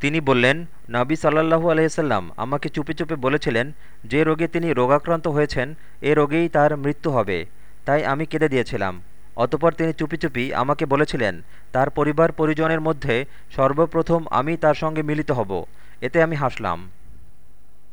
তিনি বললেন, নাবি সাল্লাহু আলহিসাল্লাম আমাকে চুপি চুপে বলেছিলেন যে রোগে তিনি রোগাক্রান্ত হয়েছেন, এ রোগেই তার মৃত্যু হবে। তাই আমি কেঁদে দিয়েছিলাম। অতপর তিনি চুপি চুপি আমাকে বলেছিলেন, তার পরিবার পরিজনের মধ্যে সর্বপ্রথম আমি তার সঙ্গে মিলিত হব। এতে আমি হাসলাম।